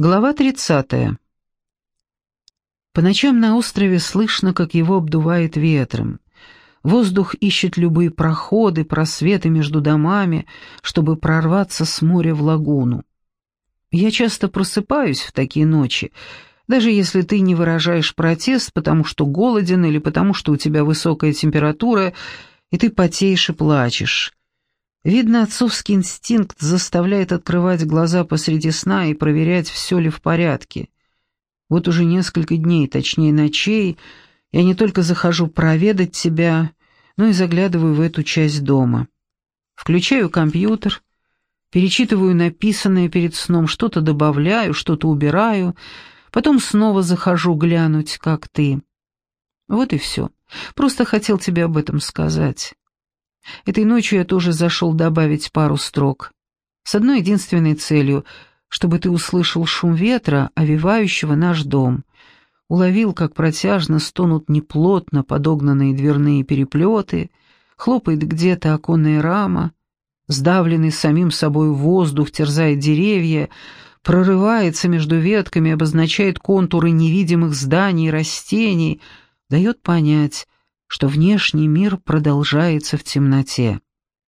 Глава 30. По ночам на острове слышно, как его обдувает ветром. Воздух ищет любые проходы, просветы между домами, чтобы прорваться с моря в лагуну. Я часто просыпаюсь в такие ночи, даже если ты не выражаешь протест, потому что голоден или потому что у тебя высокая температура, и ты потеешь и плачешь. Видно, отцовский инстинкт заставляет открывать глаза посреди сна и проверять, все ли в порядке. Вот уже несколько дней, точнее ночей, я не только захожу проведать тебя, но и заглядываю в эту часть дома. Включаю компьютер, перечитываю написанное перед сном, что-то добавляю, что-то убираю, потом снова захожу глянуть, как ты. Вот и все. Просто хотел тебе об этом сказать. Этой ночью я тоже зашел добавить пару строк. С одной единственной целью, чтобы ты услышал шум ветра, овивающего наш дом. Уловил, как протяжно стонут неплотно подогнанные дверные переплеты, хлопает где-то оконная рама, сдавленный самим собой воздух терзает деревья, прорывается между ветками, обозначает контуры невидимых зданий и растений, дает понять, что внешний мир продолжается в темноте.